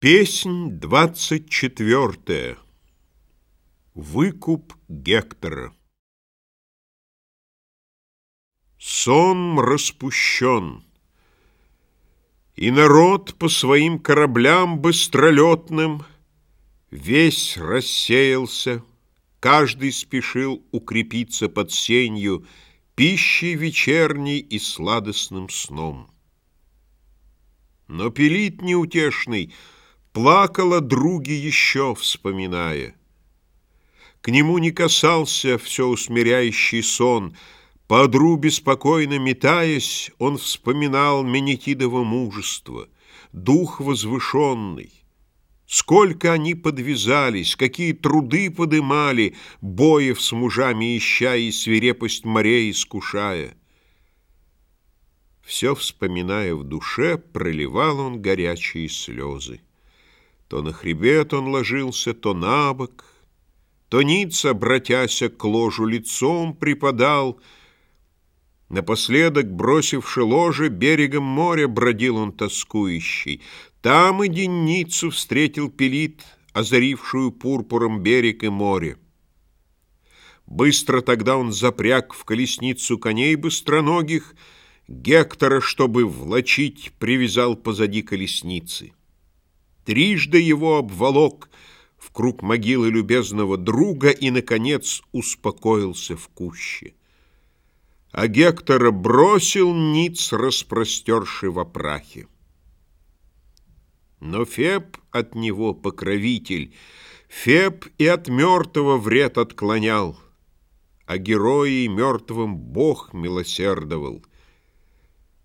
Песнь двадцать четвертая. Выкуп Гектора. Сон распущен, и народ по своим кораблям быстролетным Весь рассеялся, каждый спешил укрепиться под сенью Пищей вечерней и сладостным сном. Но пилит неутешный — Плакала други еще, вспоминая. К нему не касался все усмиряющий сон. По одру беспокойно метаясь, Он вспоминал Менетидово мужество, Дух возвышенный. Сколько они подвязались, какие труды подымали, Боев с мужами ища и свирепость морей искушая. Все вспоминая в душе, проливал он горячие слезы. То на хребет он ложился, то на бок, То ниц, обратяся к ложу лицом, припадал. Напоследок, бросивши ложе, берегом моря бродил он тоскующий. Там и денницу встретил пелит, озарившую пурпуром берег и море. Быстро тогда он запряг в колесницу коней быстроногих, Гектора, чтобы влачить, привязал позади колесницы трижды его обволок в круг могилы любезного друга и, наконец, успокоился в куще. А Гектора бросил ниц, распростерший в опрахе. Но Феб от него покровитель, Феб и от мертвого вред отклонял, А герои мертвым Бог милосердовал —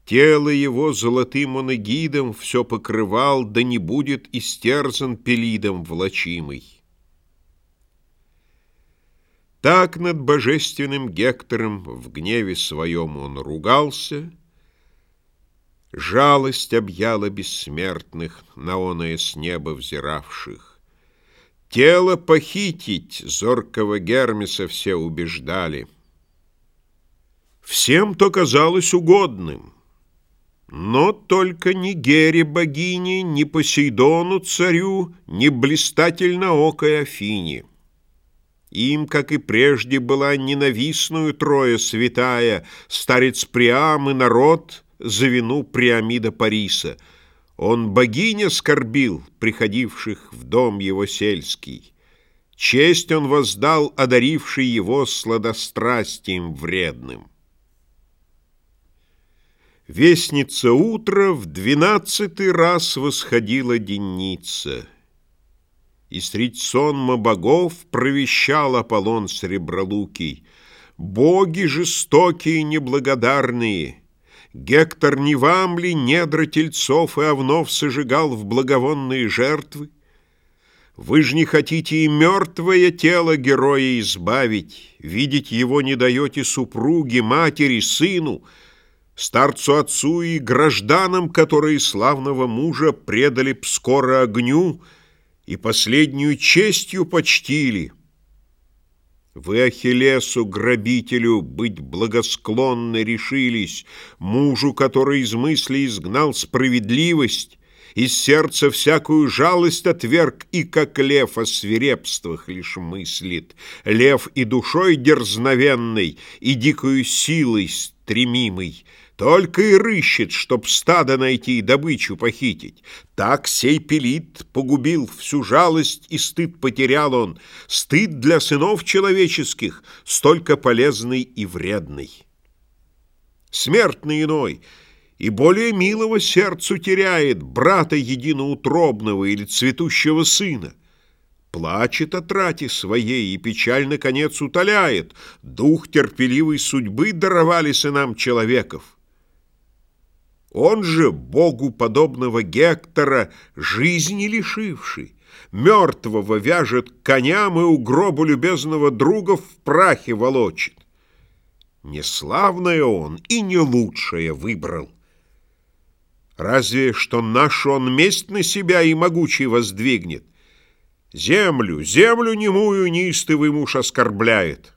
Тело его золотым он эгидом все покрывал, да не будет истерзан пелидом влачимый. Так над божественным Гектором в гневе своем он ругался, Жалость объяла бессмертных, на оное с неба взиравших. Тело похитить зоркого Гермеса все убеждали. Всем то казалось угодным. Но только ни Гере богине, ни Посейдону царю, ни блистательно-окой Афине. Им, как и прежде, была ненавистную Троя святая, старец Приам и народ за вину Приамида Париса. Он богиня скорбил, приходивших в дом его сельский. Честь он воздал, одаривший его сладострастием вредным. Вестница утра в двенадцатый раз восходила денница, И средь сонма богов провещал Аполлон Сребролукий. Боги жестокие и неблагодарные, Гектор не вам ли недра тельцов и овнов сожигал в благовонные жертвы? Вы ж не хотите и мертвое тело героя избавить, Видеть его не даете супруге, матери, сыну — Старцу отцу и гражданам, которые славного мужа предали б огню и последнюю честью почтили. Вы Ахиллесу, грабителю, быть благосклонны решились, мужу, который из мысли изгнал справедливость, из сердца всякую жалость отверг и, как лев, о свирепствах лишь мыслит, лев и душой дерзновенной, и дикою силой стремимый, только и рыщет, чтоб стадо найти и добычу похитить. Так сей пелит погубил всю жалость и стыд потерял он. Стыд для сынов человеческих, столько полезный и вредный. Смертный иной и более милого сердцу теряет брата единоутробного или цветущего сына. Плачет о трате своей и печаль, наконец, утоляет. Дух терпеливой судьбы даровали сынам человеков. Он же, богу подобного Гектора, жизни лишивший, мертвого вяжет коням и у гроба любезного друга в прахе волочит. Не славное он и не лучшее выбрал. Разве что нашу он месть на себя и могучий воздвигнет? Землю, землю немую неистовый муж оскорбляет.